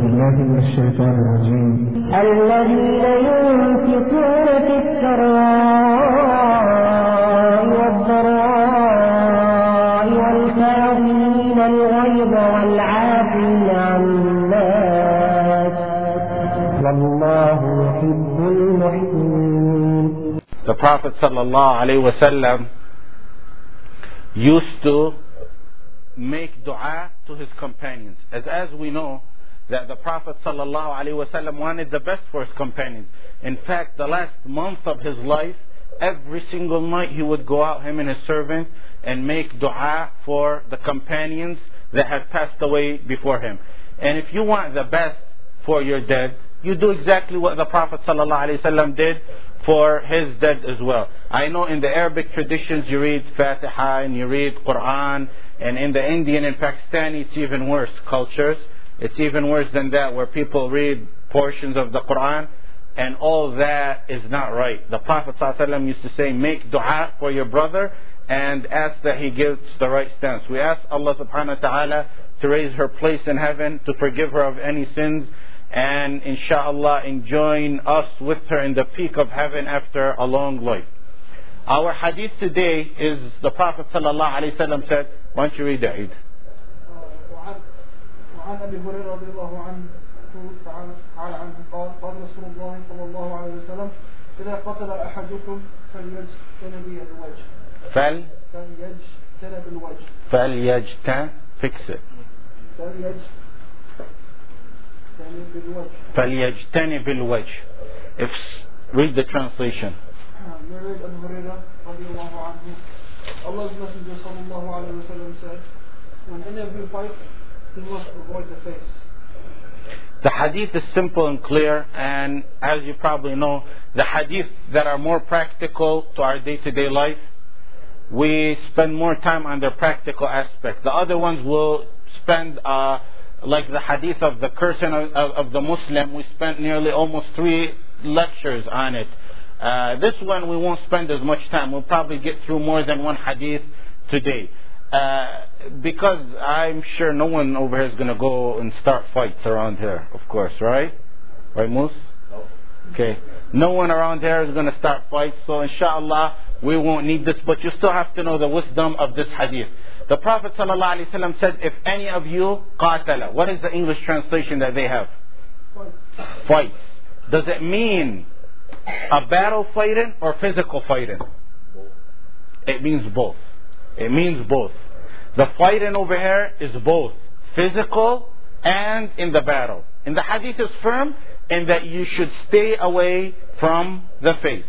بالله من الشيطان الرجيم. الذين ينفقون في السراء والضراء والكاظمين الغيظ والعافين عن الناس والله يحب المحسنين. The Prophet sallallahu alaihi wasallam used to make dua to his companions. As as we know that the Prophet wasallam wanted the best for his companions. In fact, the last month of his life, every single night he would go out, him and his servant, and make dua for the companions that had passed away before him. And if you want the best for your dead, you do exactly what the Prophet ﷺ did for his dead as well. I know in the Arabic traditions you read Fatiha and you read Quran, and in the Indian and Pakistani it's even worse cultures. It's even worse than that where people read portions of the Quran and all that is not right. The Prophet ﷺ used to say, make dua for your brother and ask that he gives the right stance. We ask Allah subhanahu wa ta'ala to raise her place in heaven, to forgive her of any sins, and inshallah enjoin us with her in the peak of heaven after a long life. Our hadith today is the Prophet wasallam said, why don't you read the Eid? وعن أبي هريرة رضي الله عنه تعالى عنه قال قال رسول الله صلى الله عليه وسلم إذا قتل أحدكم فليجتنب الوجه فل فليجتنب الوجه fix it. فليجتنب الوجه فليجتنب الوجه. If read the translation. Narrated Abu Hurairah radiallahu anhu. Allah's Messenger sallallahu alayhi wa sallam said, when any of you fights, avoid the face. The hadith is simple and clear, and as you probably know, the hadith that are more practical to our day-to-day life, we spend more time on their practical aspect. The other ones will spend, uh, like the hadith of the cursing of, of, of the Muslim, we spent nearly almost three lectures on it. Uh, this one we won't spend as much time. We'll probably get through more than one hadith today. Uh, because I'm sure no one over here is going to go and start fights around here, of course, right? Right, Moose? No. Okay. No one around here is going to start fights, so inshallah we won't need this, but you still have to know the wisdom of this hadith. The Prophet ﷺ said, if any of you qatala, what is the English translation that they have? Fights. Does it mean a battle fighting or physical fighting? It means both. It means both. The fighting over here is both physical and in the battle. And the hadith is firm in that you should stay away from the faith.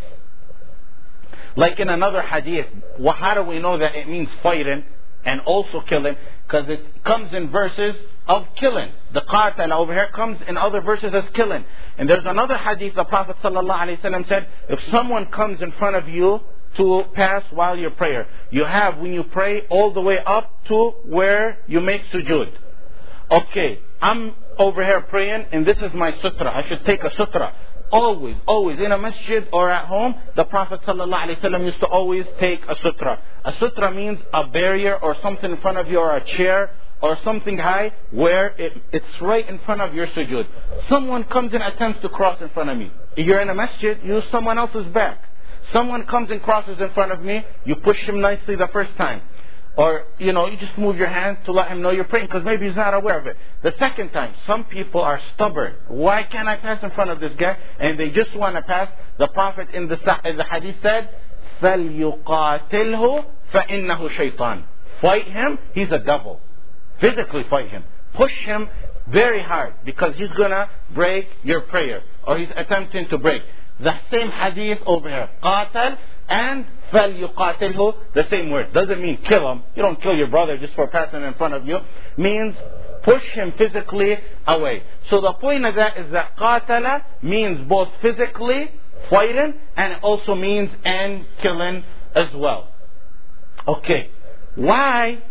Like in another hadith, well, how do we know that it means fighting and also killing? Because it comes in verses of killing. The qatal over here comes in other verses as killing. And there's another hadith the Prophet ﷺ said, if someone comes in front of you to pass while you're prayer, you have when you pray all the way up to where you make sujood. Okay, I'm over here praying and this is my sutra. I should take a sutra. Always, always in a masjid or at home, the Prophet ﷺ used to always take a sutra. A sutra means a barrier or something in front of you or a chair or something high where it, it's right in front of your sujood. Someone comes and attempts to cross in front of me. You're in a masjid, use someone else's back. Someone comes and crosses in front of me, you push him nicely the first time. Or, you know, you just move your hands to let him know you're praying because maybe he's not aware of it. The second time, some people are stubborn. Why can't I pass in front of this guy? And they just want to pass. The Prophet in the, in the hadith said, فَلْيُقَاتِلْهُ فَإِنَّهُ شَيْطَانٌ Fight him, he's a devil. Physically fight him. Push him very hard because he's going to break your prayer. Or he's attempting to break. The same hadith over here. Qatal and falyuqatilhu, the same word. Doesn't mean kill him. You don't kill your brother just for passing in front of you. Means push him physically away. So the point of that is that qatala means both physically fighting and it also means and killing as well. Okay. Why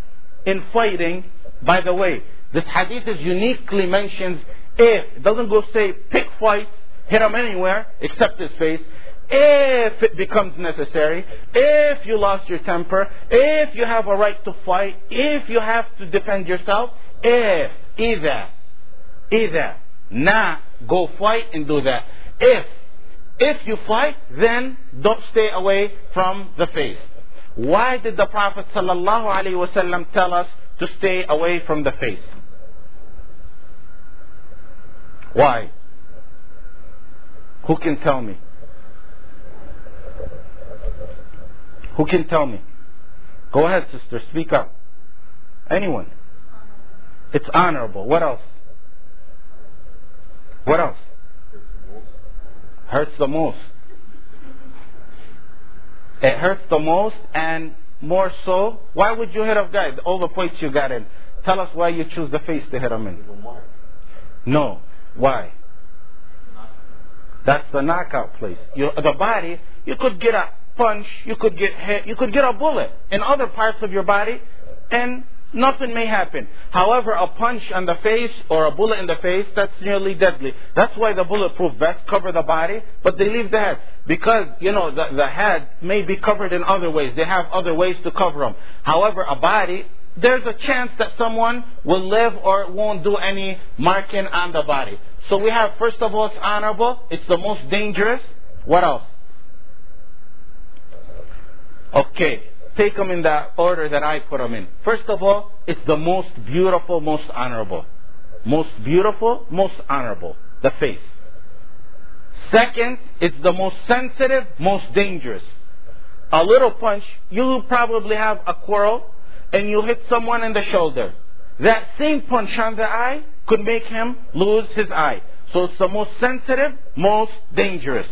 in fighting, by the way, this hadith is uniquely mentions. if, it doesn't go say pick fights hit him anywhere except his face. If it becomes necessary, if you lost your temper, if you have a right to fight, if you have to defend yourself, if, either, either. not go fight and do that. If if you fight, then don't stay away from the face. Why did the Prophet ﷺ tell us to stay away from the face? Why? Who can tell me? Who can tell me? Go ahead, sister, speak up. Anyone. It's honorable. What else? What else? Hurts the most. It hurts the most and more so. Why would you hit a guy? All the points you got in. Tell us why you choose the face to hit him in. No. Why? That's the knockout place. The body, you could get a punch, you could get hit, you could get a bullet in other parts of your body, and nothing may happen. However, a punch on the face or a bullet in the face, that's nearly deadly. That's why the bulletproof vests cover the body, but they leave the head. Because, you know, the, the head may be covered in other ways. They have other ways to cover them. However, a body, there's a chance that someone will live or won't do any marking on the body. So we have, first of all, it's honorable. It's the most dangerous. What else? Okay, take them in the order that I put them in. First of all, it's the most beautiful, most honorable. Most beautiful, most honorable. The face. Second, it's the most sensitive, most dangerous. A little punch, you probably have a quarrel and you hit someone in the shoulder. That same punch on the eye could make him lose his eye. So it's the most sensitive, most dangerous.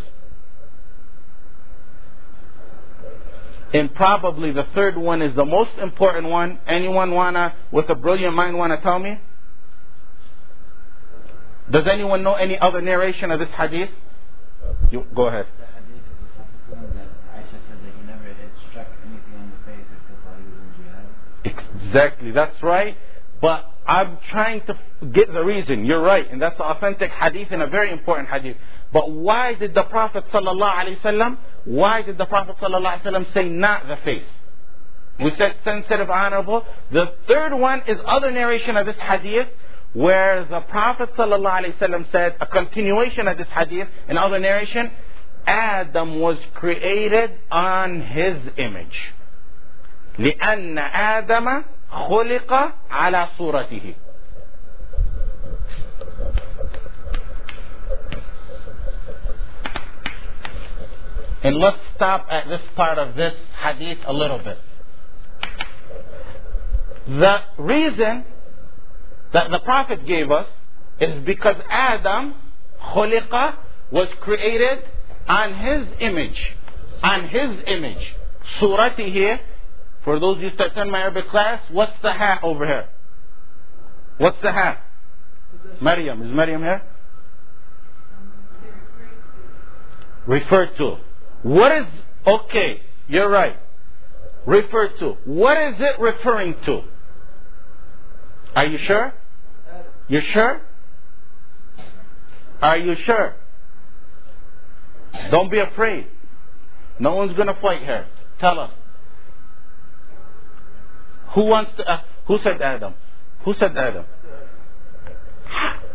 And probably the third one is the most important one. Anyone wanna, with a brilliant mind, wanna tell me? Does anyone know any other narration of this hadith? You go ahead. The hadith of the Prophet that Aisha said that he never hit struck anything on the face except while he was in jihad. Exactly, that's right. But I'm trying to get the reason. You're right, and that's the authentic hadith and a very important hadith. But why did the Prophet ﷺ, why did the Prophet ﷺ say not the face? We said sensitive, honorable. The third one is other narration of this hadith where the Prophet ﷺ said, a continuation of this hadith, in other narration, Adam was created on his image. لأن آدم خلق على صورته And let's stop at this part of this hadith a little bit. The reason that the Prophet gave us is because Adam, khuliqa, was created on his image. On his image. Surati here, for those of you who attend my Arabic class, what's the hat over here? What's the hat? Maryam. Is Maryam here? Referred to. What is, okay, you're right. Referred to. What is it referring to? Are you sure? You sure? Are you sure? Don't be afraid. No one's going to fight here. Tell us. Who wants to, uh, who said Adam? Who said Adam?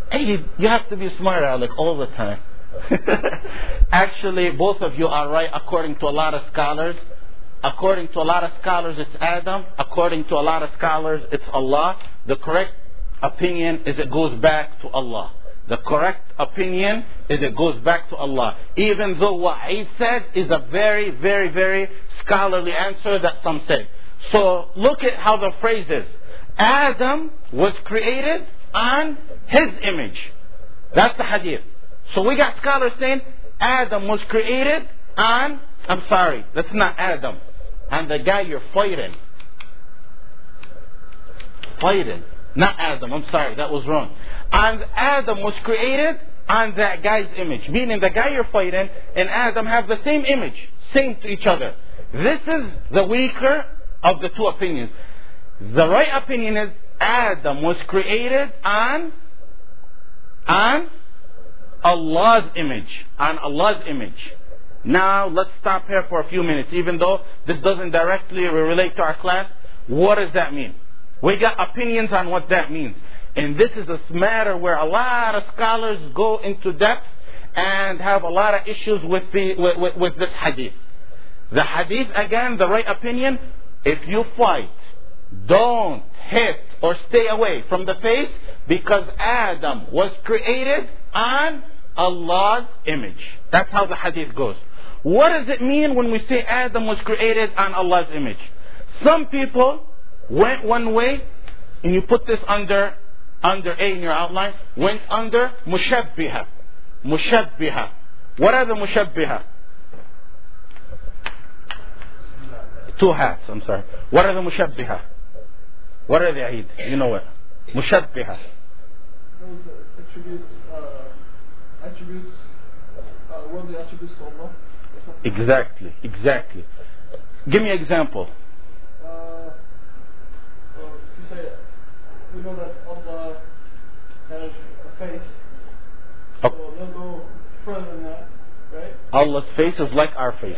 Hey, you, you have to be smart, Alec, all the time. Actually, both of you are right according to a lot of scholars. According to a lot of scholars, it's Adam. According to a lot of scholars, it's Allah. The correct opinion is it goes back to Allah. The correct opinion is it goes back to Allah. Even though what I said is a very, very, very scholarly answer that some said. So look at how the phrase is. Adam was created on his image. That's the hadith. So we got scholars saying Adam was created on, I'm sorry, that's not Adam, on the guy you're fighting. Fighting. Not Adam, I'm sorry, that was wrong. And Adam was created on that guy's image. Meaning the guy you're fighting and Adam have the same image, same to each other. This is the weaker of the two opinions. The right opinion is Adam was created on on Allah's image. On Allah's image. Now let's stop here for a few minutes. Even though this doesn't directly relate to our class, what does that mean? We got opinions on what that means. And this is a matter where a lot of scholars go into depth and have a lot of issues with, the, with, with, with this hadith. The hadith, again, the right opinion, if you fight, don't hit or stay away from the face because Adam was created on Allah's image. That's how the hadith goes. What does it mean when we say Adam was created on Allah's image? Some people went one way, and you put this under under A in your outline, went under mushabbiha. Mushabbiha. What are the mushabbiha? Two hats, I'm sorry. What are the mushabbiha? What are the? You know what? Mushabbiha. Those uh, attributes, uh, attributes, uh, worldly attributes to Allah. Exactly, exactly. Give me an example. Uh, well, you say, we know that Allah has a face, so they'll go further than that, right? Allah's face is like our face.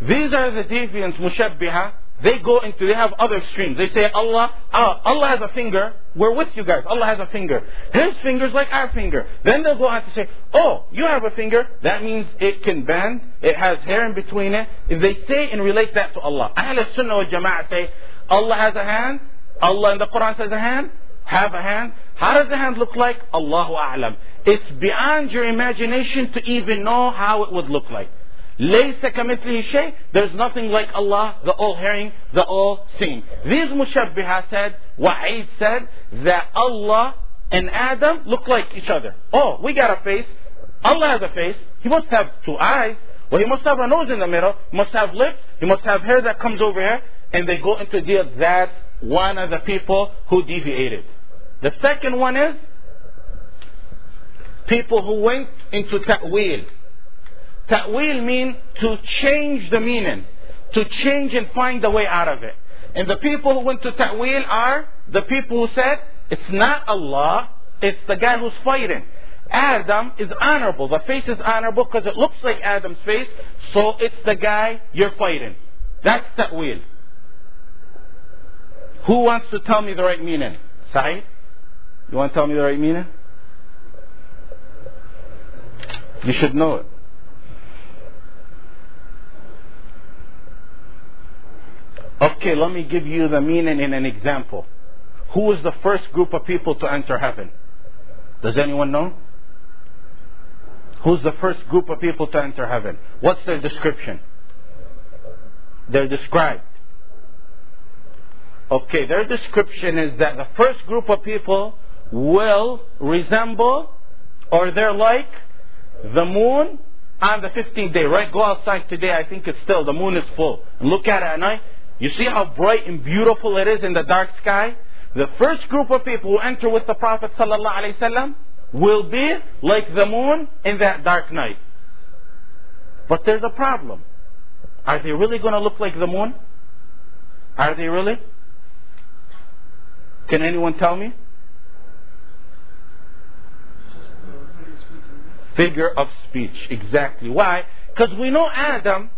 These are the deviants, mushabbiha. They go into, they have other extremes. They say Allah, ah, Allah has a finger. We're with you guys. Allah has a finger. His finger's like our finger. Then they'll go on to say, oh, you have a finger. That means it can bend. It has hair in between it. If they say and relate that to Allah. Ahl Sunnah wal Jama'ah say, Allah has a hand. Allah in the Quran says a hand. Have a hand. How does the hand look like? Allahu A'lam. It's beyond your imagination to even know how it would look like. ليس كمثله شيء There's nothing like Allah, the all-hearing, the all-seeing. These mushabbiha said, Wa'id said, that Allah and Adam look like each other. Oh, we got a face. Allah has a face. He must have two eyes. Well, he must have a nose in the middle. He must have lips. He must have hair that comes over here. And they go into deal. That's one of the people who deviated. The second one is people who went into ta'wil. Ta'wil mean to change the meaning, to change and find a way out of it. And the people who went to ta'wil are the people who said, it's not Allah, it's the guy who's fighting. Adam is honorable. The face is honorable because it looks like Adam's face, so it's the guy you're fighting. That's ta'wil. Who wants to tell me the right meaning? Saeed? You want to tell me the right meaning? You should know it. Okay, let me give you the meaning in an example. Who was the first group of people to enter heaven? Does anyone know? Who's the first group of people to enter heaven? What's their description? They're described. Okay, their description is that the first group of people will resemble or they're like the moon on the 15th day, right? Go outside today, I think it's still, the moon is full. And look at it at night. You see how bright and beautiful it is in the dark sky? The first group of people who enter with the Prophet ﷺ will be like the moon in that dark night. But there's a problem. Are they really going to look like the moon? Are they really? Can anyone tell me? Figure of speech, exactly. Why? Because we know Adam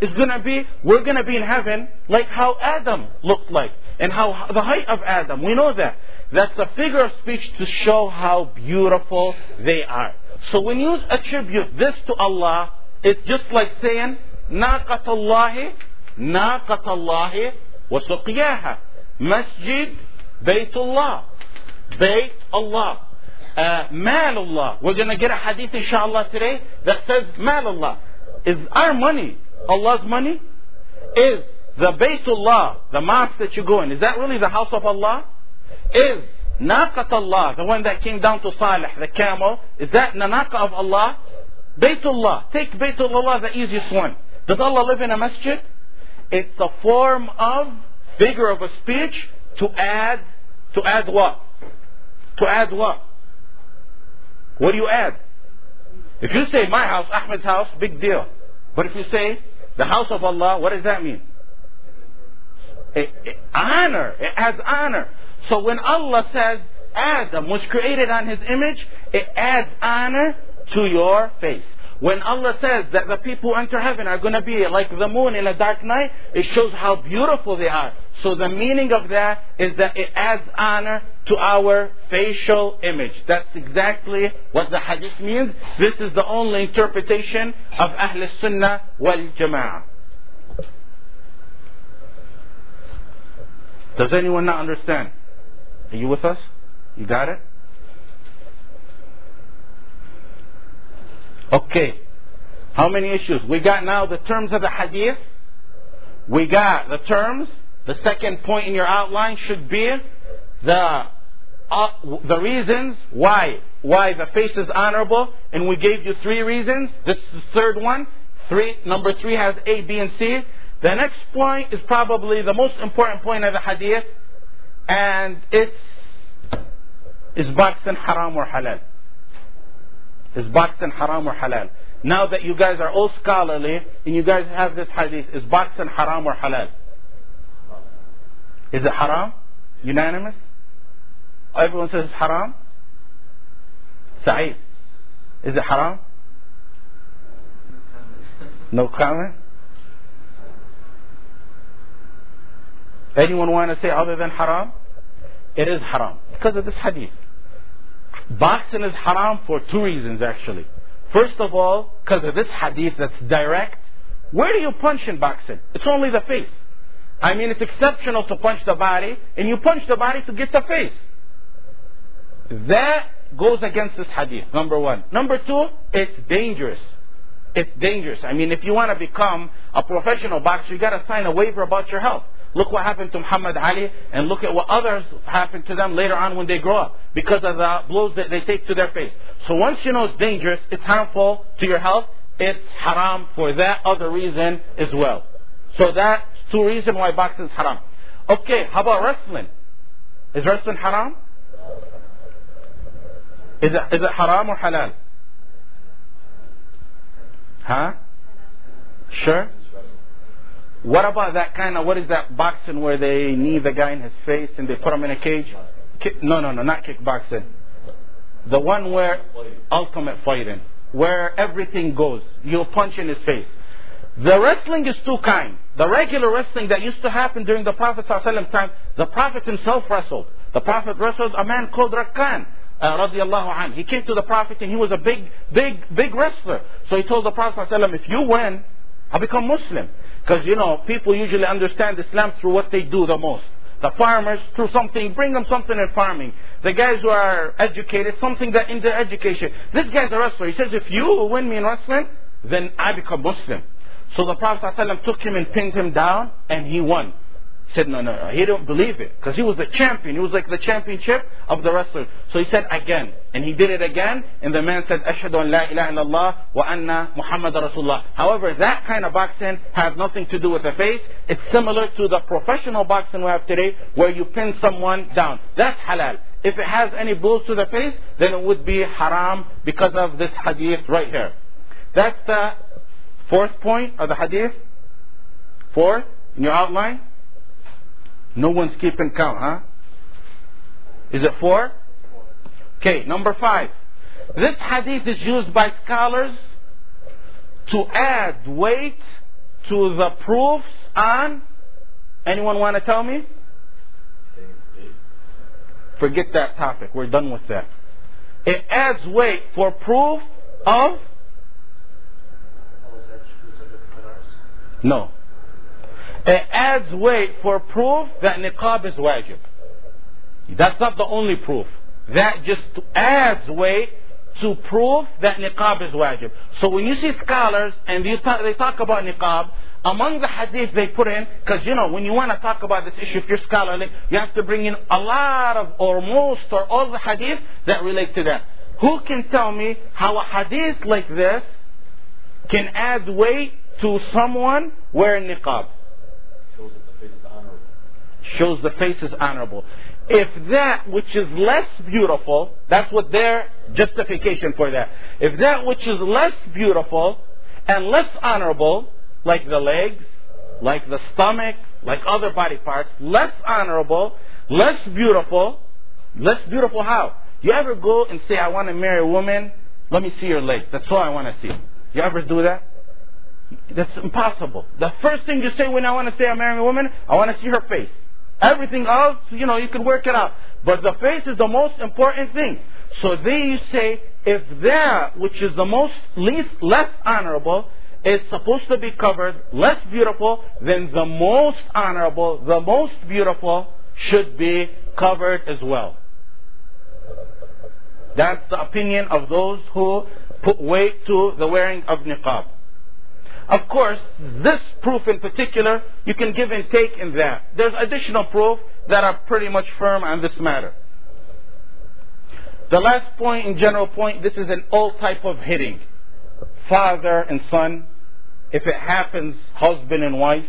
is going to be, we're going to be in heaven like how Adam looked like and how the height of Adam. We know that. That's a figure of speech to show how beautiful they are. So when you attribute this to Allah, it's just like saying, ناقة الله ناقة الله وسقياها مسجد بيت الله بيت Allah uh, مال Allah we're going to get a hadith inshallah today that says مال Allah is our money Allah's money is the Baytullah the mosque that you go in. Is that really the house of Allah? Is Naqat Allah the one that came down to Salih the camel is that the Naqa of Allah? Baytullah. Take Baytullah the easiest one. Does Allah live in a masjid? It's a form of figure of a speech to add to add what? To add what? What do you add? If you say my house Ahmed's house big deal. But if you say the house of Allah what does that mean? It, it- honor. It adds honor. So when Allah says Adam was created on his image it adds honor to your face When Allah says that the people who enter heaven are going to be like the moon in a dark night, it shows how beautiful they are. So the meaning of that is that it adds honor to our facial image. That's exactly what the hadith means. This is the only interpretation of Ahl Sunnah wal Jama'ah. Does anyone not understand? Are you with us? You got it? Okay. How many issues? We got now the terms of the hadith. We got the terms. The second point in your outline should be the uh, the reasons why why the face is honorable, and we gave you three reasons. This is the third one. Three number three has A, B, and C. The next point is probably the most important point of the hadith, and it's is boxing haram or halal? Is boxing haram or halal? Now that you guys are all scholarly and you guys have this hadith, is boxing haram or halal? Is it haram? Unanimous? Everyone says it's haram? Sa'id. Is it haram? No comment? Anyone want to say other than haram? It is haram because of this hadith. Boxing is haram for two reasons actually. First of all, because of this hadith that's direct. Where do you punch in boxing? It's only the face. I mean, it's exceptional to punch the body, and you punch the body to get the face. That goes against this hadith, number one. Number two, it's dangerous. It's dangerous. I mean, if you want to become a professional boxer, you got to sign a waiver about your health. Look what happened to Muhammad Ali, and look at what others happened to them later on when they grow up because of the blows that they take to their face. So once you know it's dangerous, it's harmful to your health, it's haram for that other reason as well. So that's two reasons why boxing is haram. Okay, how about wrestling? Is wrestling haram? Is it, is it haram or halal? Huh? Sure? What about that kind of, what is that boxing where they knee the guy in his face and they put him in a cage? Kick, no, no, no, not kickboxing. The one where ultimate fighting, where everything goes. You punch in his face. The wrestling is two kind. The regular wrestling that used to happen during the Prophet ﷺ time, the Prophet himself wrestled. The Prophet wrestled a man called Rakkan. Uh. He came to the Prophet and he was a big, big, big wrestler. So he told the Prophet ﷺ, if you win, I become Muslim. Because, you know, people usually understand Islam through what they do the most. The farmers, through something, bring them something in farming. The guys who are educated, something that in their education. This guy's a wrestler. He says, if you win me in wrestling, then I become Muslim. So the Prophet ﷺ took him and pinned him down, and he won. Said, no, no, no. He didn't believe it. Because he was the champion. He was like the championship of the wrestlers. So he said again. And he did it again. And the man said, Ashhadu an la ilaha illallah wa anna Muhammad Rasulullah. However, that kind of boxing has nothing to do with the face. It's similar to the professional boxing we have today where you pin someone down. That's halal. If it has any blows to the face, then it would be haram because of this hadith right here. That's the fourth point of the hadith. Fourth, in your outline. No one's keeping count, huh? Is it four? Okay, number five. This hadith is used by scholars to add weight to the proofs on. Anyone want to tell me? Forget that topic. We're done with that. It adds weight for proof of. No. It adds weight for proof that niqab is wajib. That's not the only proof. That just adds weight to prove that niqab is wajib. So when you see scholars and talk, they talk about niqab, among the hadith they put in, because you know, when you want to talk about this issue, if you're scholarly, you have to bring in a lot of, or most, or all the hadith that relate to that. Who can tell me how a hadith like this can add weight to someone wearing niqab? shows that the face is honorable. Shows the face is honorable. If that which is less beautiful, that's what their justification for that. If that which is less beautiful and less honorable, like the legs, like the stomach, like other body parts, less honorable, less beautiful, less beautiful how? You ever go and say, I want to marry a woman, let me see your legs. That's all I want to see. You ever do that? That's impossible. The first thing you say when I want to say I'm marrying a woman, I want to see her face. Everything else, you know, you can work it out. But the face is the most important thing. So there you say, if that which is the most least less honorable is supposed to be covered, less beautiful, then the most honorable, the most beautiful should be covered as well. That's the opinion of those who put weight to the wearing of niqab. Of course, this proof in particular, you can give and take in that. There's additional proof that are pretty much firm on this matter. The last point, in general point, this is an old type of hitting. Father and son, if it happens, husband and wife,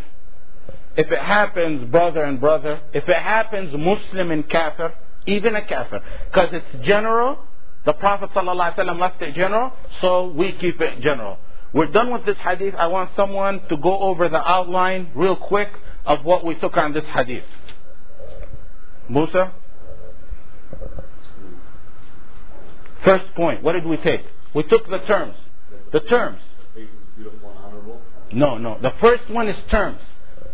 if it happens, brother and brother, if it happens, Muslim and kafir, even a kafir, because it's general, the Prophet ﷺ left it general, so we keep it general. We're done with this hadith. I want someone to go over the outline real quick of what we took on this hadith. Musa? First point, what did we take? We took the terms. The terms. No, no. The first one is terms.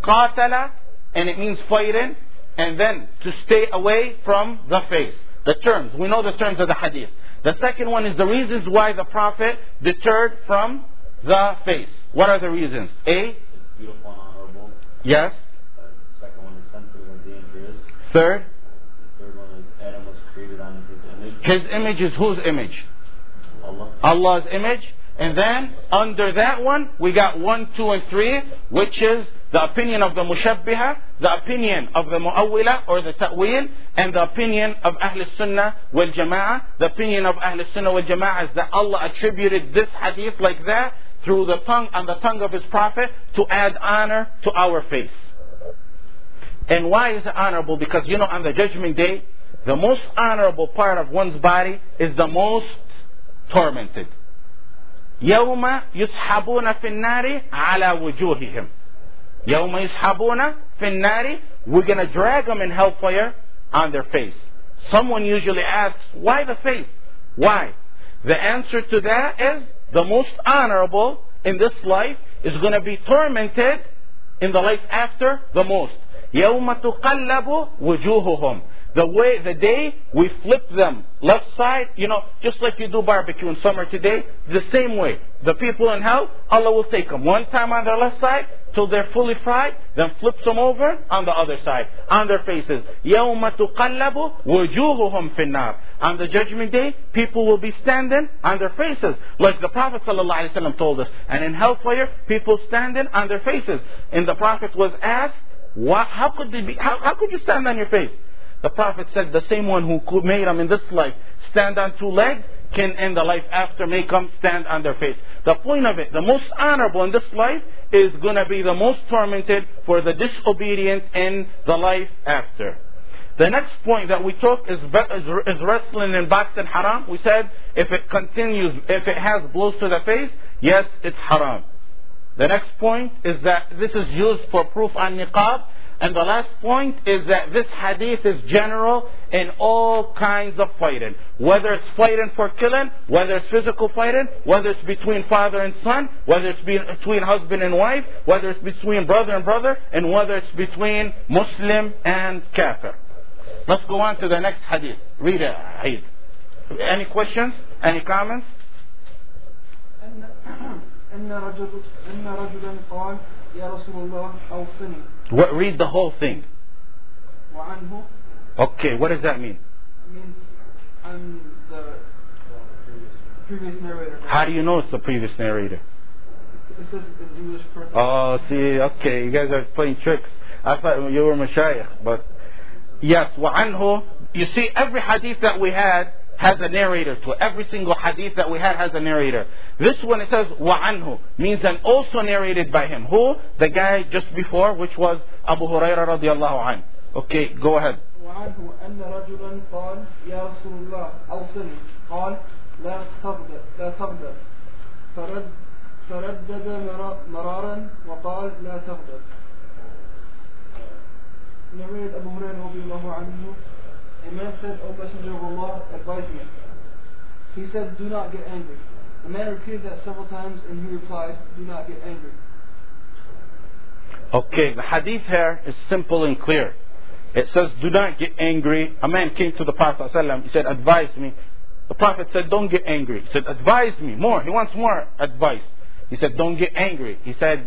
Qatala, and it means fighting, and then to stay away from the face. The terms. We know the terms of the hadith. The second one is the reasons why the Prophet deterred from the face. What are the reasons? A, beautiful and honorable. yes. Uh, second one is sensitive and dangerous. Third, The third one is Adam was created on his image. his image is whose image? Allah. Allah's image. And then under that one, we got one, two, and three, which is the opinion of the Mushabbiha, the opinion of the Mu'awwila or the Ta'wil, and the opinion of Ahl Sunnah wal Jama'ah. The opinion of Ahl Sunnah wal Jama'ah is that Allah attributed this hadith like that through the tongue on the tongue of His Prophet to add honor to our face. And why is it honorable? Because you know, on the judgment day, the most honorable part of one's body is the most tormented. يوم يسحبون في النار على وجوههم. يوم يسحبون في النار We're going to drag them in hellfire on their face. Someone usually asks, why the face? Why? The answer to that is the most honorable in this life is going to be tormented in the life after the most. يوم تقلب وجوههم the way the day we flip them left side, you know, just like you do barbecue in summer today, the same way. The people in hell, Allah will take them one time on their left side till they're fully fried, then flips them over on the other side, on their faces. يَوْمَ تُقَلَّبُ وُجُوهُهُمْ فِي النَّارِ On the judgment day, people will be standing on their faces, like the Prophet ﷺ told us. And in hellfire, people standing on their faces. And the Prophet was asked, what, how could they be, how, how could you stand on your face? The Prophet said the same one who made them in this life stand on two legs can in the life after make them stand on their face. The point of it, the most honorable in this life is going to be the most tormented for the disobedient in the life after. The next point that we took is, is, is wrestling and boxing haram. We said if it continues, if it has blows to the face, yes, it's haram. The next point is that this is used for proof on niqab. And the last point is that this hadith is general in all kinds of fighting. Whether it's fighting for killing, whether it's physical fighting, whether it's between father and son, whether it's between husband and wife, whether it's between brother and brother, and whether it's between Muslim and kafir. Let's go on to the next hadith. Read it, Eid. Any questions? Any comments? أن أن رجل أن رجلا قال يا رسول الله أوصني What, read the whole thing. وعنه Okay, what does that mean? means I'm the previous narrator. How do you know it's the previous narrator? It says in English first. Oh, see, okay, you guys are playing tricks. I thought you were mashayikh, but yes, وعنه. You see, every hadith that we had has a narrator to it. Every single hadith that we had has a narrator. This one it says وعنه means and also narrated by him. Who? The guy just before, which was Abu Hurairah radiallahu anhu. Okay, go ahead. وعنه أن رجلا قال يا رسول الله أوصني قال لا تغضب لا تغضب فرد فردد مرا- مرارا وقال لا تغضب Narrated Abu Hurairah radiallahu anhu a man said, O Messenger of Allah, advise me. He said, do not get angry. The man repeated that several times and he replied, Do not get angry. Okay, the hadith here is simple and clear. It says, do not get angry. A man came to the Prophet ﷺ. He said, advise me. The Prophet said, don't get angry. He said, advise me more. He wants more advice. He said, don't get angry. He said,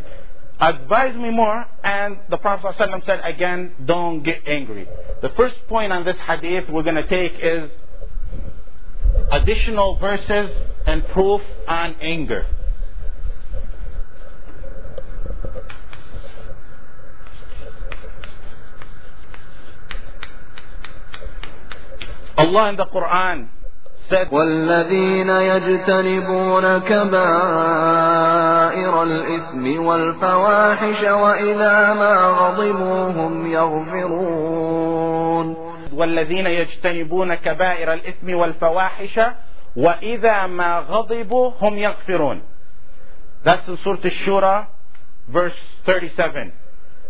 advise me more. And the Prophet ﷺ said again, don't get angry. The first point on this hadith we're going to take is additional verses and proof on anger. Allah in the Quran والذين يجتنبون كبائر الإثم والفواحش وإذا ما غضبوا هم يغفرون والذين يجتنبون كبائر الإثم والفواحش وإذا ما غضبوا هم يغفرون. That's in Surah Al-Shura, verse 37.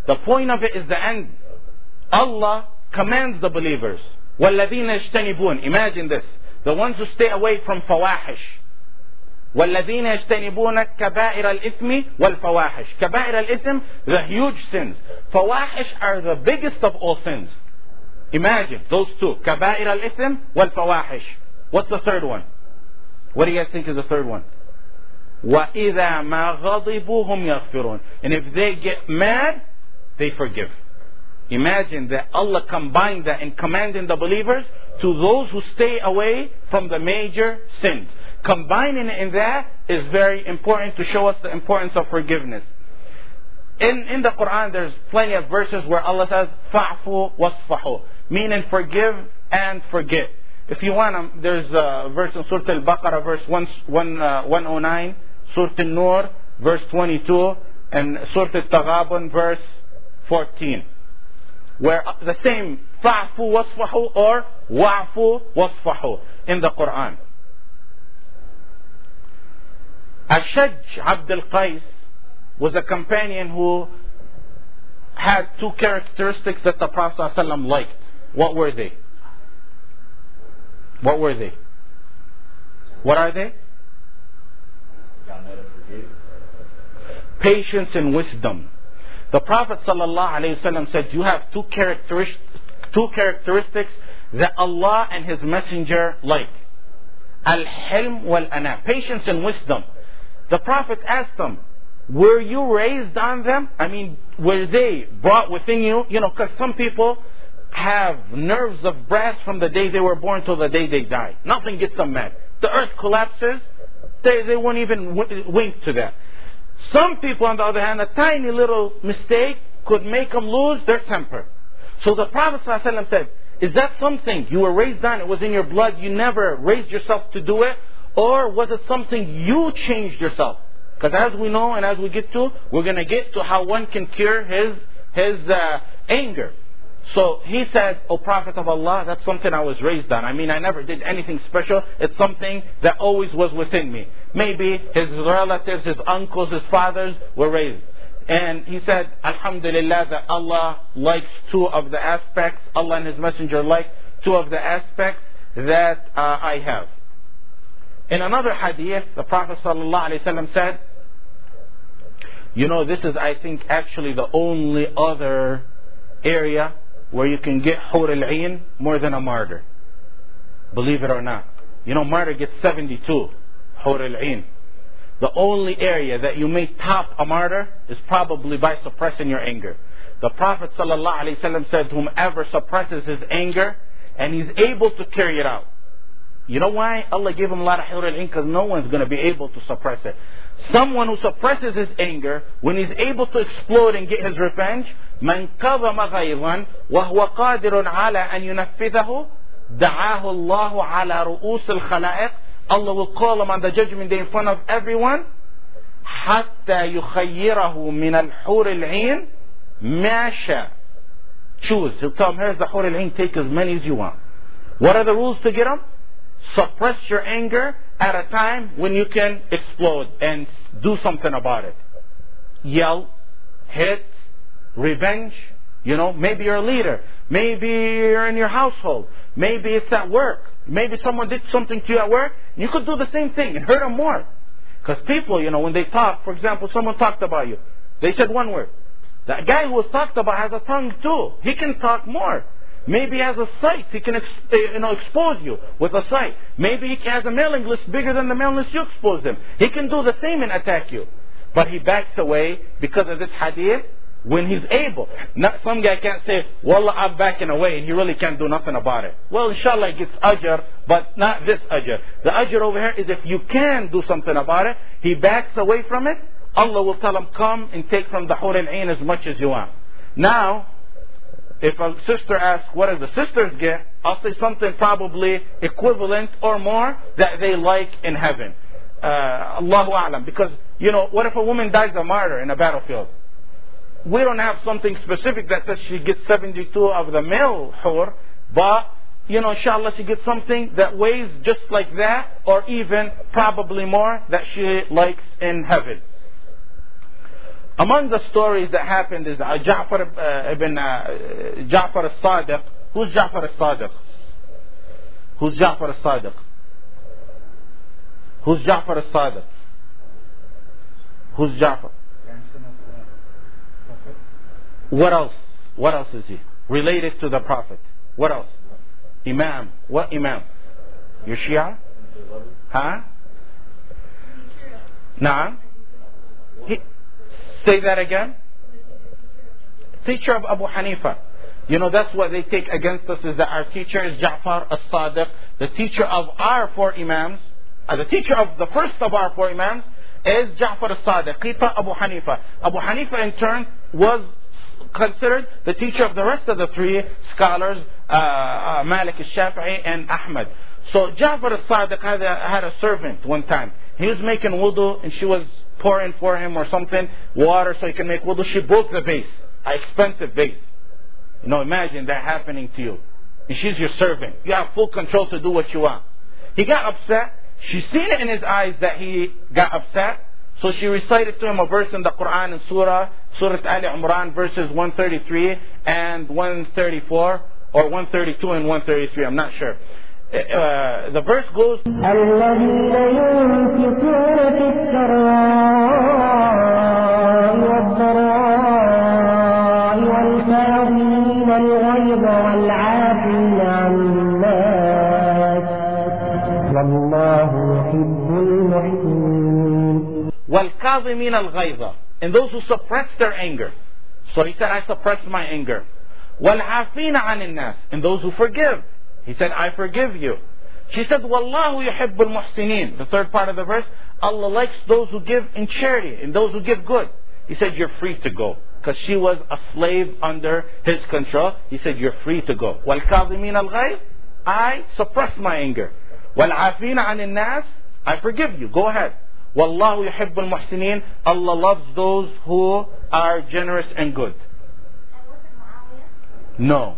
The point of it is the end. Allah commands the believers. والذين يجتنبون Imagine this. The ones who stay away from فواحش. والذين يجتنبون كبائر الإثم والفواحش. كبائر الإثم, the huge sins. فواحش are the biggest of all sins. Imagine those two. كبائر الإثم والفواحش. What's the third one? What do you guys think is the third one? وإذا ما غضبوا هم يغفرون. And if they get mad, they forgive. Imagine that Allah combined that in commanding the believers to those who stay away from the major sins. Combining it in that is very important to show us the importance of forgiveness. In, in the Quran, there's plenty of verses where Allah says, fa'fu wasfahu, meaning forgive and forget. If you want, there's a verse in Surah Al-Baqarah, verse 1, 1, uh, 109, Surah Al-Nur, verse 22, and Surah Al-Taghabun, verse 14 where the same fa'fu wasfahu or wa'fu wasfahu in the Quran. Ashaj Abdul Qais was a companion who had two characteristics that the Prophet ﷺ liked. What were they? What were they? What are they? Patience and wisdom. The Prophet ﷺ said, You have two characteristics, two characteristics that Allah and His Messenger like. Al-Hilm wal-Ana. Patience and wisdom. The Prophet asked them, Were you raised on them? I mean, were they brought within you? You know, because some people have nerves of brass from the day they were born till the day they die. Nothing gets them mad. The earth collapses, they, they won't even wink to that. Some people, on the other hand, a tiny little mistake could make them lose their temper. So the Prophet ﷺ said, Is that something you were raised on? It was in your blood. You never raised yourself to do it? Or was it something you changed yourself? Because as we know and as we get to, we're going to get to how one can cure his, his uh, anger. So he said, O Prophet of Allah, that's something I was raised on. I mean, I never did anything special. It's something that always was within me. Maybe his relatives, his uncles, his fathers were raised. And he said, Alhamdulillah, that Allah likes two of the aspects, Allah and His Messenger like two of the aspects that uh, I have. In another hadith, the Prophet ﷺ said, you know, this is, I think, actually the only other area where you can get Hur al-Ain more than a martyr. Believe it or not. You know, martyr gets 72 Hur al The only area that you may top a martyr is probably by suppressing your anger. The Prophet ﷺ said, whomever suppresses his anger and he's able to carry it out. You know why? Allah gave him a lot of Hur al because no one's going to be able to suppress it. Someone who suppresses his anger, when he's able to explode and get his revenge, من كظم غيظا وهو قادر على أن ينفذه دعاه الله على رؤوس الخلائق Allah will call him on the judgment day in front of everyone حتى يخيره من الحور العين ما شاء choose he'll tell him here's the حور العين take as many as you want what are the rules to get them suppress your anger at a time when you can explode and do something about it yell hit revenge. You know, maybe you're a leader. Maybe you're in your household. Maybe it's at work. Maybe someone did something to you at work. You could do the same thing and hurt them more. Because people, you know, when they talk, for example, someone talked about you. They said one word. That guy who was talked about has a tongue too. He can talk more. Maybe he has a site. He can eh, you know, expose you with a site. Maybe he has a mailing list bigger than the mailing list you expose him. He can do the same and attack you. But he backs away because of this hadith when he's able. Not some guy can't say, Wallah, I'm backing away, and he really can't do nothing about it. Well, inshallah, he gets ajr, but not this ajr. The ajr over here is if you can do something about it, he backs away from it, Allah will tell him, come and take from the hur al-ain as much as you want. Now, if a sister asks, what does the sisters get? I'll say something probably equivalent or more that they like in heaven. Uh, Allahu A'lam. Because, you know, what if a woman dies a martyr in a battlefield? We don't have something specific that says she gets 72 of the male hur, but, you know, inshallah she gets something that weighs just like that, or even probably more that she likes in heaven. Among the stories that happened is uh, Ja'far uh, ibn uh, Ja'far al-Sadiq. Who's Ja'far al-Sadiq? Who's Ja'far al-Sadiq? Who's Ja'far al-Sadiq? Who's Ja'far? Grandson of the Prophet. What else? What else is he? Related to the Prophet. What else? Imam. What Imam? Your Shia? Huh? Nah. He, say that again. Teacher of Abu Hanifa. You know, that's what they take against us is that our teacher is Ja'far as-Sadiq, the teacher of our four Imams, uh, the teacher of the first of our four Imams is Ja'far as-Sadiq, Qita Abu Hanifa. Abu Hanifa in turn was considered the teacher of the rest of the three scholars, uh, uh, Malik al-Shafi'i and Ahmad. So Ja'far as-Sadiq had a, had a servant one time. He was making wudu and she was pouring for him or something, water so he can make wudu. She broke the vase, an expensive vase. You know, imagine that happening to you. And she's your servant. You have full control to do what you want. He got upset. She seen it in his eyes that he got upset. So she recited to him a verse in the Quran in Surah, Surah Ali Imran, verses 133 and 134, or 132 and 133, I'm not sure. Uh, the verse goes, الذين وَالْكَاظِمِينَ الْغَيْظَ And those who suppress their anger. So he said, I suppress my anger. وَالْعَافِينَ عَنِ النَّاسِ And those who forgive. He said, I forgive you. She said, وَاللَّهُ يُحِبُّ الْمُحْسِنِينَ The third part of the verse, Allah likes those who give in charity and those who give good. He said, you're free to go. Because she was a slave under his control. He said, you're free to go. وَالْكَاظِمِينَ الْغَيْظَ I suppress my anger. وَالْعَافِينَ عَنِ النَّاسِ I forgive you. Go ahead. Wallahu yuhibbul muhsinin. Allah loves those who are generous and good. No.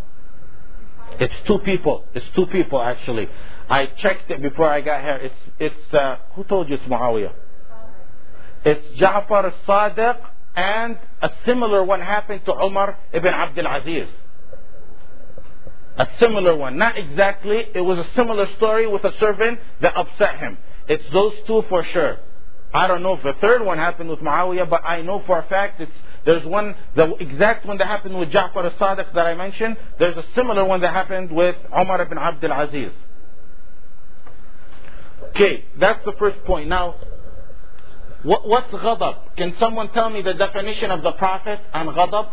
It's two people. It's two people actually. I checked it before I got here. It's it's uh, who told you it's Muawiyah? It's Ja'far al-Sadiq and a similar one happened to Umar ibn Abdul Aziz. A similar one, not exactly. It was a similar story with a servant that upset him. It's those two for sure. I don't know if the third one happened with Muawiyah, but I know for a fact it's there's one, the exact one that happened with Ja'far al-Sadiq that I mentioned. There's a similar one that happened with Umar ibn Abdul Aziz. Okay, that's the first point. Now, what, what's ghadab? Can someone tell me the definition of the Prophet on ghadab?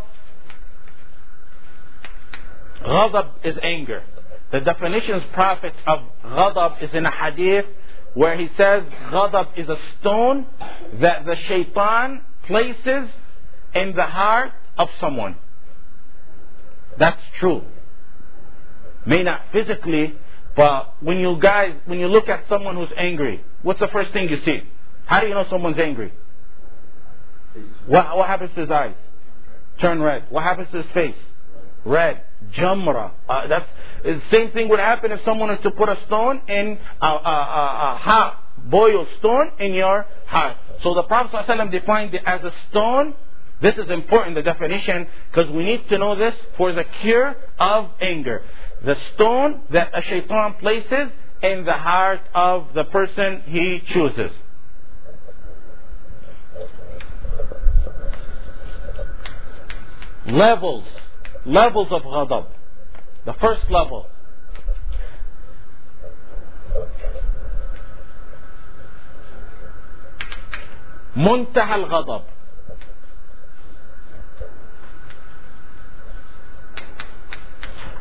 Ghadab is anger. The definitions Prophet of ghadab is in a hadith where he says ghadab is a stone that the shaitan places in the heart of someone. That's true. May not physically, but when you guys, when you look at someone who's angry, what's the first thing you see? How do you know someone's angry? What, what happens to his eyes? Turn red. What happens to his face? Red. Jamra. Uh, that's the same thing would happen if someone was to put a stone in a, a, a, a hot boiled stone in your heart. So the Prophet ﷺ defined it as a stone. This is important, the definition, because we need to know this for the cure of anger. The stone that a shaitan places in the heart of the person he chooses. Levels, levels of ghadab. The first level. منتهى الغضب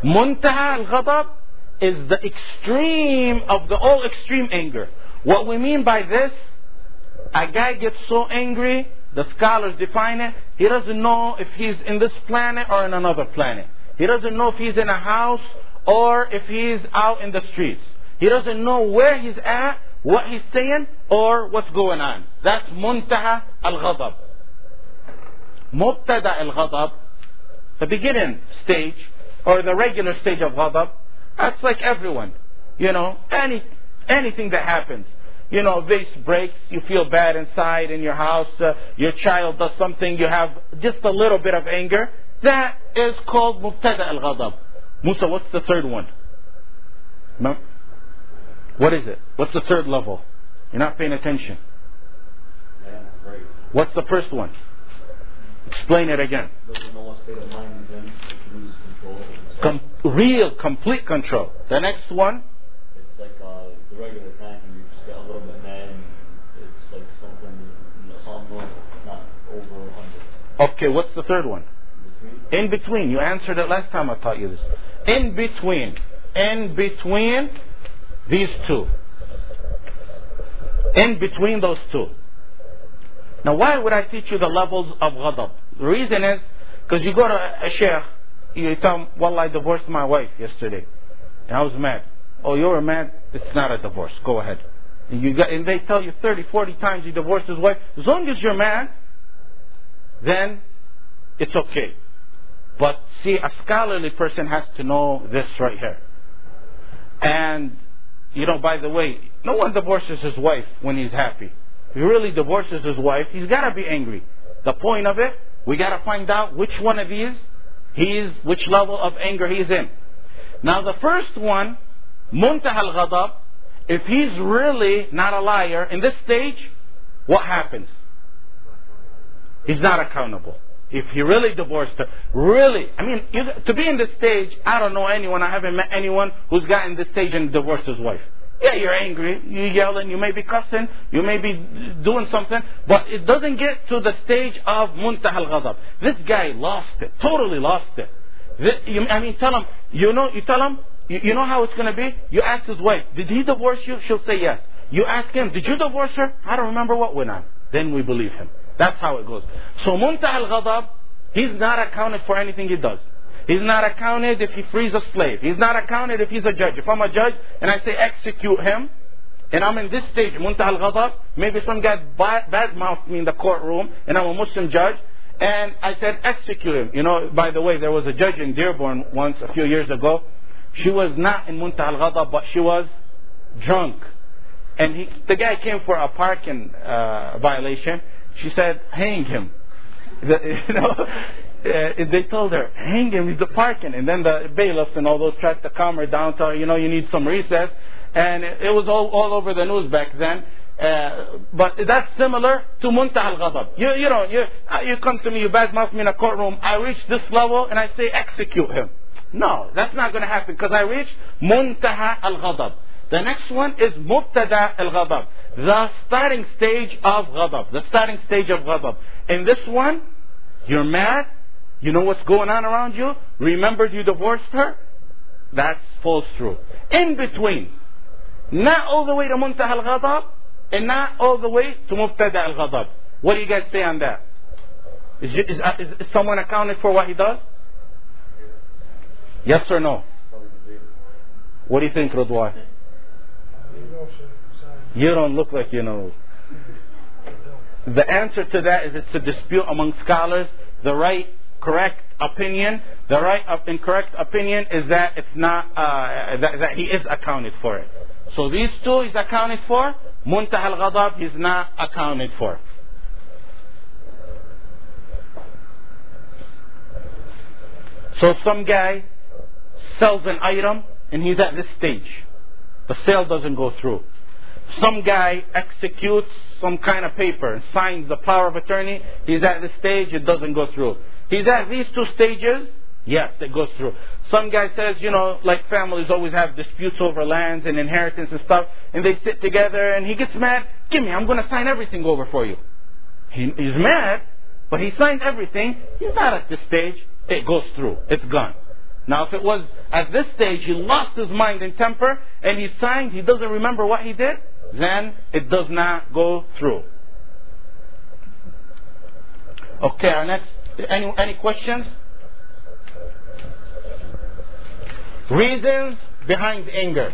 منتهى الغضب is the extreme of the all extreme anger. What we mean by this, a guy gets so angry, the scholars define it, he doesn't know if he's in this planet or in another planet. He doesn't know if he's in a house or if he's out in the streets. He doesn't know where he's at, what he's saying, or what's going on. That's muntaha al-ghadab. Mubtada al-ghadab, the beginning stage, or the regular stage of ghadab, that's like everyone. You know, any anything that happens. You know, vase breaks, you feel bad inside in your house, uh, your child does something, you have just a little bit of anger. That is called mubtada al-ghadab. Musa, what's the third one? No? What is it? What's the third level? You're not paying attention. What's the first one? Explain it again. Doesn't know what state of mind he's in. He loses control. It's Com- real, complete control. The next one, It's like uh, the regular time you just get a little bit mad and it's like something something not over hundred. okay, what's the third one? In between. You answered it last time I taught you this. In between. In between these two. In between those two. Now why would I teach you the levels of ghadab? The reason is, because you go to a sheikh, you tell him, well, I divorced my wife yesterday. And I was mad. Oh, you were mad? It's not a divorce. Go ahead. And, you got, and they tell you 30, 40 times he divorced his wife. As long as you're mad, then it's okay. But see, a scholarly person has to know this right here. And, you know, by the way, no one divorces his wife when he's happy. If he really divorces his wife, he's got to be angry. The point of it, we got to find out which one of these he's, which level of anger he's in. Now, the first one, muntaha al-ghadab, if he's really not a liar in this stage, what happens? He's not accountable. If he really divorced her, really, I mean, to be in this stage, I don't know anyone, I haven't met anyone who's gotten this stage and divorced his wife. Yeah, you're angry, you're yelling, you may be cussing, you may be doing something, but it doesn't get to the stage of muntaha al-ghadab. This guy lost it, totally lost it. You, I mean, tell him, you know, you tell him, you, you know how it's going to be? You ask his wife, did he divorce you? She'll say yes. You ask him, did you divorce her? I don't remember what went on. Then we believe him. That's how it goes. So muntaha al-ghadab, he's not accounted for anything he does. He's not accounted if he frees a slave. He's not accounted if he's a judge. If I'm a judge and I say execute him, and I'm in this stage, muntaha al-ghadab, maybe some guy bad, badmouthed me in the courtroom, and I'm a Muslim judge, and I said execute him. You know, by the way, there was a judge in Dearborn once, a few years ago. She was not in muntaha al-ghadab, but she was drunk. And he, the guy came for a parking uh, violation. She said, hang him. The, you know, uh, they told her, hang him, he's the parking. And then the bailiffs and all those tried to calm her down, tell her, you know, you need some recess. And it, it was all, all over the news back then. Uh, but that's similar to muntaha al-ghadab. You, you know, you, uh, you come to me, you badmouth me in a courtroom, I reach this level and I say execute him. No, that's not going to happen because I reached muntaha al-ghadab. The next one is mubtada al-ghadab. The starting stage of ghadab. The starting stage of ghadab. In this one, you're mad. You know what's going on around you. Remembered you divorced her. that's false truth. In between. Not all the way to muntaha al-ghadab and not all the way to mubtada al-ghadab. What do you guys say on that? Is, is, uh, is, is someone accounted for what he does? Yes or no? What do you think, Radwan? You don't look like you know. The answer to that is it's a dispute among scholars. The right, correct opinion, the right of incorrect opinion is that it's not uh, that, that he is accounted for it. So these two he's accounted for. Muntah al-ghadab he's not accounted for. So some guy sells an item and he's at this stage. The sale doesn't go through. Some guy executes some kind of paper signs the power of attorney. He's at this stage, it doesn't go through. He's at these two stages, yes, it goes through. Some guy says, you know, like families always have disputes over lands and inheritance and stuff, and they sit together and he gets mad, give me, I'm going to sign everything over for you. He, he's mad, but he signed everything. He's not at this stage. It goes through. It's gone. Now, if it was at this stage he lost his mind and temper and he signed, he doesn't remember what he did, then it does not go through. Okay, our next. Any any questions? Reasons behind anger.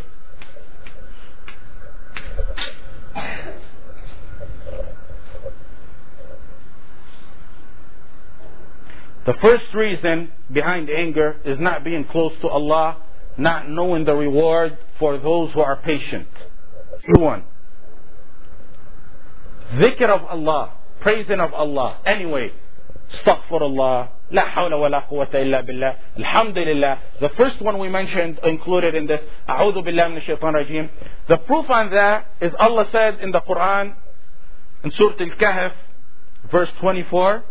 The first reason behind anger is not being close to Allah, not knowing the reward for those who are patient. One. Dhikr of Allah, praising of Allah. Anyway, astaghfirullah, la hawla wa la quwwata illa billah, alhamdulillah. The first one we mentioned included in this, a'udhu billah min shaitan rajim. The proof on that is Allah said in the Quran, in Surah Al-Kahf, verse 24,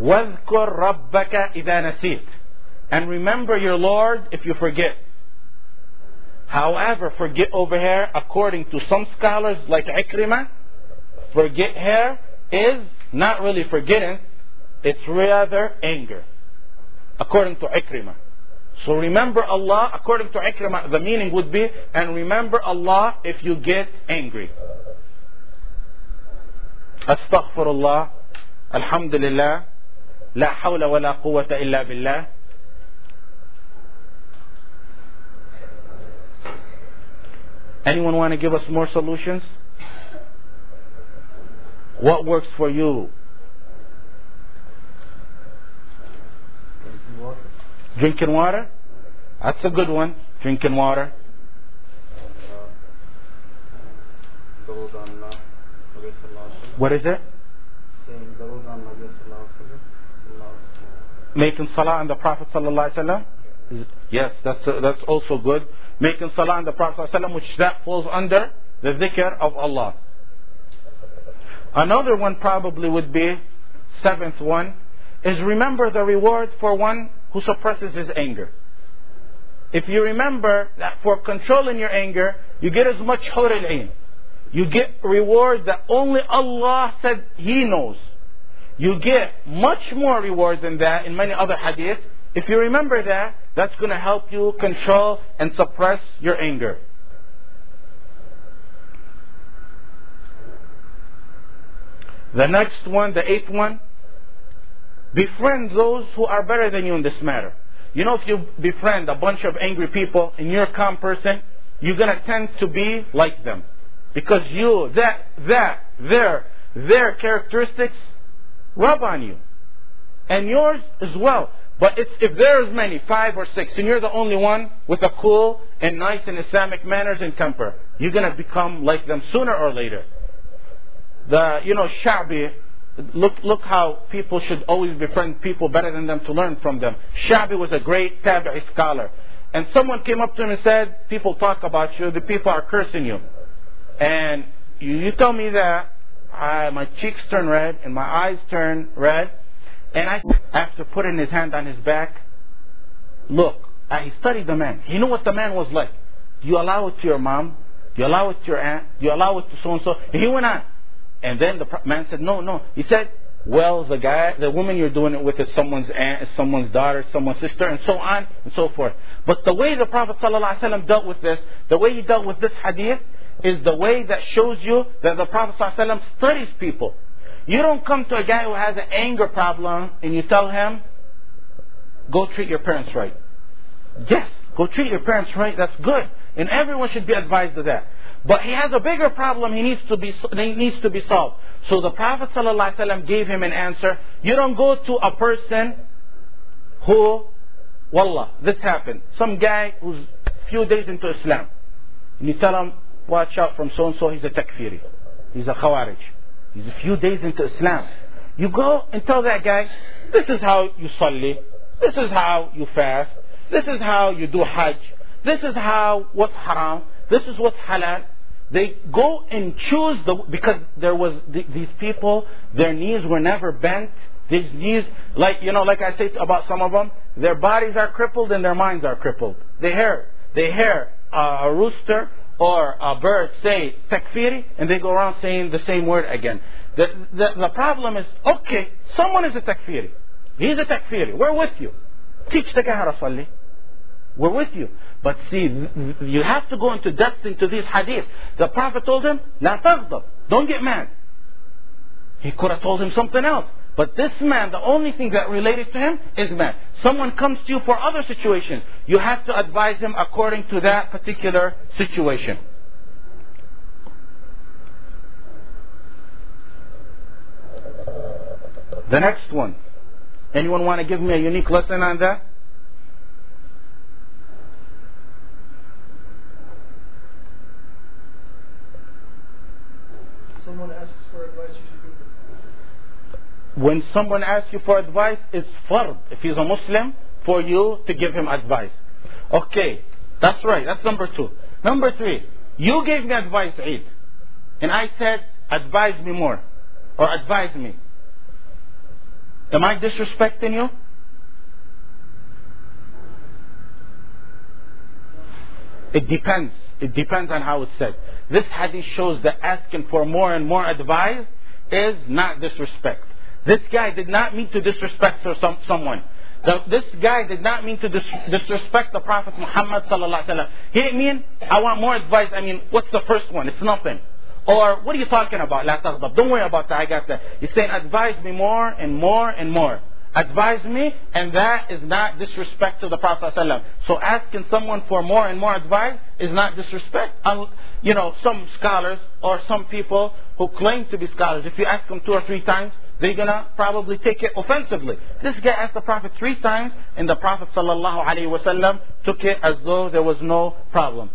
واذكر ربك إذا نسيت and remember your Lord if you forget. However, forget over here, according to some scholars like Ikrimah, forget here is not really forgetting, it's rather anger, according to Ikrimah. So remember Allah, according to Ikrimah, the meaning would be, and remember Allah if you get angry. Astaghfirullah, Alhamdulillah, La hawla wa la quwwata illa billah. Anyone want to give us more solutions? What works for you? Drinking water. Drinking water? That's a good one. Drinking water. What is it? Making salah on the Prophet sallallahu alaihi wasallam. Yes, that's that's also good. Making salah on the Prophet alaihi which that falls under the dhikr of Allah. Another one probably would be seventh one is remember the reward for one who suppresses his anger. If you remember that for controlling your anger, you get as much hur You get reward that only Allah said He knows. You get much more reward than that in many other hadith. If you remember that, that's going to help you control and suppress your anger. The next one, the eighth one, befriend those who are better than you in this matter. You know, if you befriend a bunch of angry people and you're a calm person, you're going to tend to be like them. Because you, that, that, their, their characteristics rub on you. And yours as well. But if there's many, five or six, and you're the only one with a cool and nice and Islamic manners and temper, you're going to become like them sooner or later. The, you know, Sha'bi, look, look how people should always befriend people better than them to learn from them. Sha'bi was a great Tabi'i scholar. And someone came up to him and said, people talk about you, the people are cursing you. And you, you tell me that, I, my cheeks turn red and my eyes turn red. And I, after putting his hand on his back, look, I he studied the man. He knew what the man was like. You allow it to your mom? You allow it to your aunt? You allow it to so and so? And he went on. And then the man said, no, no. He said, well, the guy, the woman you're doing it with is someone's aunt, is someone's daughter, someone's sister, and so on and so forth. But the way the Prophet ﷺ dealt with this, the way he dealt with this hadith, is the way that shows you that the Prophet ﷺ studies people. You don't come to a guy who has an anger problem and you tell him, go treat your parents right. Yes, go treat your parents right, that's good. And everyone should be advised of that. But he has a bigger problem he needs to be, needs to be solved. So the Prophet ﷺ gave him an answer. You don't go to a person who, wallah, this happened. Some guy who's few days into Islam. And you tell him, watch out from so and so, he's a takfiri. He's a khawarij. He's a few days into Islam. You go and tell that guy, this is how you salli. This is how you fast. This is how you do hajj. This is how, what's haram. This is what's halal. They go and choose the, because there was, these people, their knees were never bent These knees, like, you know, like I say about some of them, their bodies are crippled and their minds are crippled. They hear, they hear uh, a rooster or a bird say takfiri and they go around saying the same word again. The, the, the problem is, okay, someone is a takfiri. He's a takfiri. We're with you. Teach the guy how to salli. We're with you. But see, you have to go into depth into these hadith. The Prophet told him, لا تغضب. Don't get mad. He could have told him something else. But this man, the only thing that related to him is man. Someone comes to you for other situations. You have to advise him according to that particular situation. The next one. Anyone want to give me a unique lesson on that? Someone asks for advice, you should give them. When someone asks you for advice, it's fard, if he's a Muslim, for you to give him advice. Okay, that's right, that's number two. Number three, you gave me advice, Eid, and I said, advise me more, or advise me. Am I disrespecting you? It depends. It depends on how it's said. This hadith shows that asking for more and more advice is not disrespect. This guy did not mean to disrespect some, someone. The, this guy did not mean to dis, disrespect the Prophet Muhammad sallallahu alaihi wasallam. He didn't mean, I want more advice. I mean, what's the first one? It's nothing. Or, what are you talking about? La taghdab. Don't worry about that. I got that. He's saying, advise me more and more and more. Advise me, and that is not disrespect to the Prophet ﷺ. So asking someone for more and more advice is not disrespect. You know, some scholars or some people who claim to be scholars, if you ask them two or three times, they're gonna probably take it offensively. This guy asked the Prophet three times, and the Prophet ﷺ took it as though there was no problem.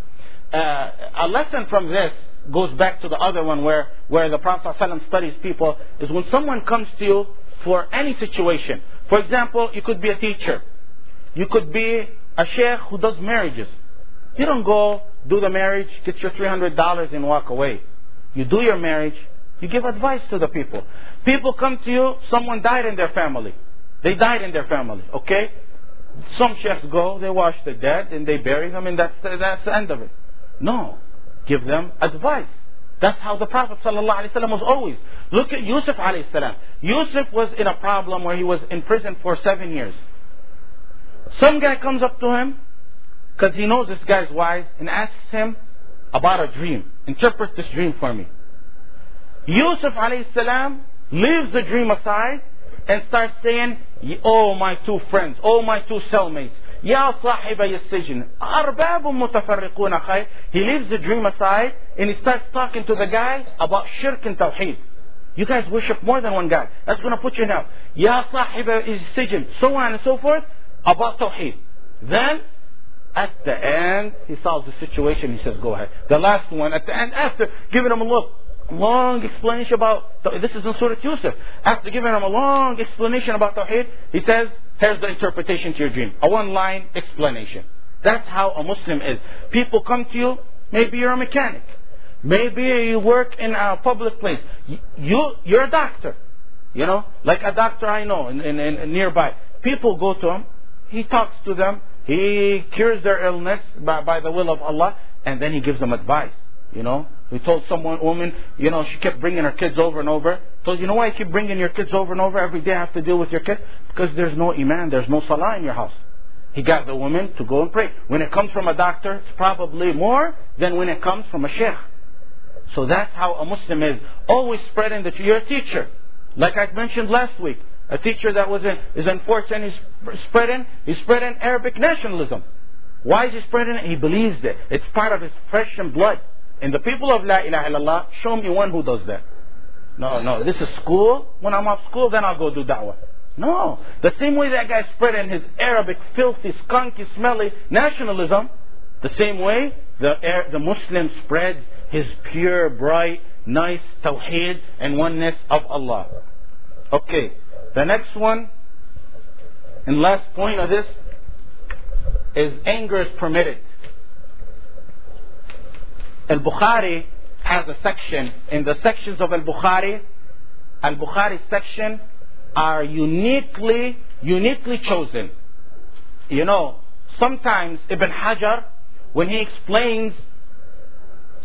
Uh, a lesson from this goes back to the other one where, where the Prophet ﷺ studies people is when someone comes to you for any situation. For example, you could be a teacher. You could be a sheikh who does marriages. You don't go do the marriage, get your $300 and walk away. You do your marriage, you give advice to the people. People come to you, someone died in their family. They died in their family, okay? Some sheikhs go, they wash the dead and they bury them and that's, that's the end of it. No. Give them advice. That's how the Prophet ﷺ was always. Look at Yusuf salam. Yusuf was in a problem where he was in prison for seven years. Some guy comes up to him, because he knows this guy's wise, and asks him about a dream. Interpret this dream for me. Yusuf alayhi salam leaves the dream aside and starts saying, Oh my two friends, oh my two cellmates, يا صاحبي السجن أرباب متفرقون خير He leaves the dream aside and he starts talking to the guy about shirk and tawheed. You guys worship more than one God. That's going to put you now. يا صاحب السجن So on and so forth about tawheed. Then at the end, he solves the situation. He says, go ahead. The last one, at the end, after giving him a look, long explanation about, this is in Surah Yusuf. After giving him a long explanation about Tawheed, he says, here's the interpretation to your dream. A one-line explanation. That's how a Muslim is. People come to you, maybe you're a mechanic. Maybe you work in a public place. You, you're a doctor. You know, like a doctor I know in, in, in nearby. People go to him, he talks to them, he cures their illness by, by the will of Allah, and then he gives them advice. You know, we told someone, woman, you know, she kept bringing her kids over and over. Told you know why you keep bringing your kids over and over every day? I have to deal with your kids because there's no iman, there's no salah in your house. He got the woman to go and pray. When it comes from a doctor, it's probably more than when it comes from a sheikh. So that's how a Muslim is. Always spreading the. You're a teacher. Like I mentioned last week. A teacher that was in, is in force and he's spreading, he's spreading Arabic nationalism. Why is he spreading it? He believes it. It's part of his flesh and blood. And the people of La ilaha illallah, show me one who does that. No, no, this is school. When I'm off school, then I'll go do da'wah. No. The same way that guy spread in his Arabic, filthy, skunky, smelly nationalism, the same way the, the Muslim spreads his pure, bright, nice tawheed and oneness of Allah. Okay. The next one, and last point of this, is anger is permitted. Al-Bukhari has a section, in the sections of Al-Bukhari, Al-Bukhari section are uniquely, uniquely chosen. You know, sometimes Ibn Hajar, when he explains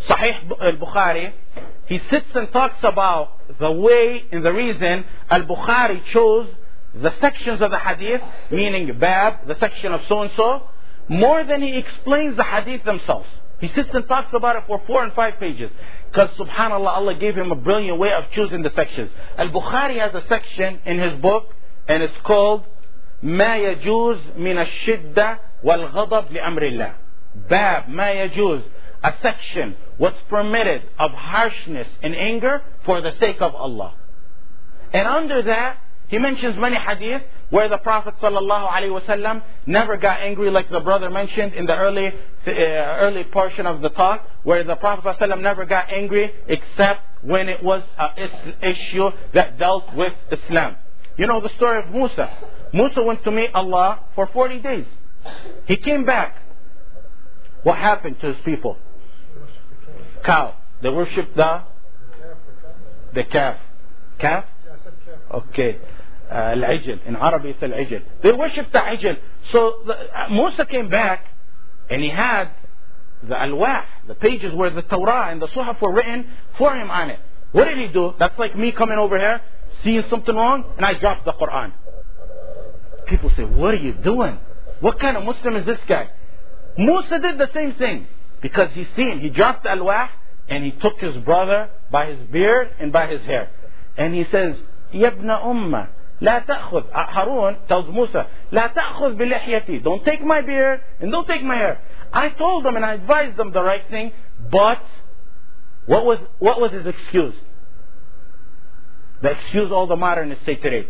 Sahih al-Bukhari, he sits and talks about the way and the reason al-Bukhari chose the sections of the hadith, meaning Bab, the section of so and so, more than he explains the hadith themselves. He sits and talks about it for four and five pages. Because subhanAllah, Allah gave him a brilliant way of choosing the sections. Al-Bukhari has a section in his book, and it's called ما يجوز من الشدة والغضب لأمر الله. Bab, ما يجوز, a section, what's permitted of harshness and anger for the sake of Allah. And under that, he mentions many hadith where the Prophet ﷺ never got angry like the brother mentioned in the early, uh, early portion of the talk, where the Prophet ﷺ never got angry except when it was an issue that dealt with Islam. You know the story of Musa. Musa went to meet Allah for 40 days. He came back. What happened to his people? Cow. They worshipped the the calf. Calf? Okay. Uh, al-ajl. In Arabic it's al-ajl. They worshipped the ajl. So the, uh, Musa came back and he had the alwah, the pages where the Torah and the Suhaf were written for him on it. What did he do? That's like me coming over here, seeing something wrong, and I dropped the Quran. People say, what are you doing? What kind of Muslim is this guy? Musa did the same thing because he seen, he dropped the alwah and he took his brother by his beard and by his hair. And he says, يَبْنَ أُمَّةِ لا تأخذ Harun tells Musa لا تأخذ بلحيتي don't take my beard and don't take my hair I told them and I advised them the right thing but what was what was his excuse the excuse all the modernists say today